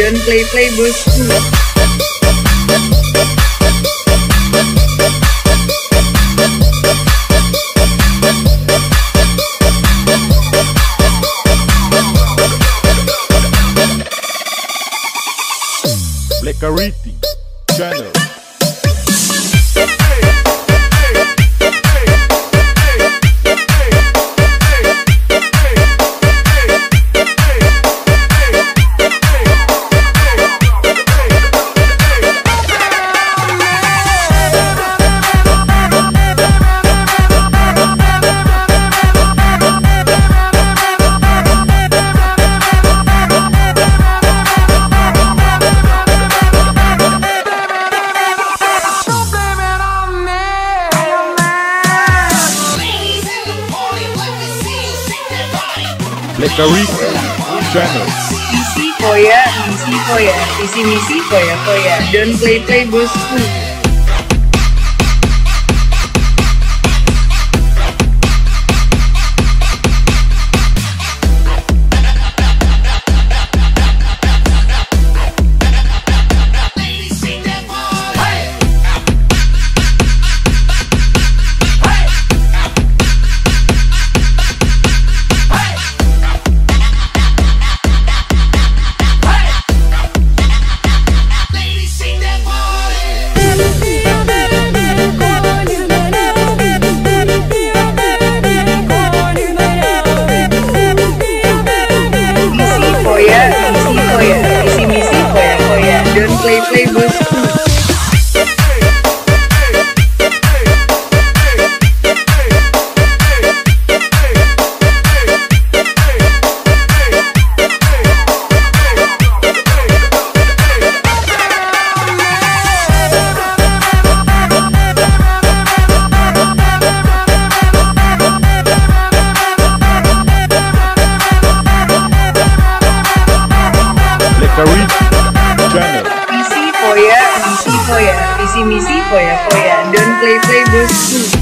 Don't play play bosku. Blecariti Channel. Lecahuic channel. Isi koya, misi koya, misi misi koya koya. Don't play play bosku. misi poya, visi misi poya poya. Don't play play bosku.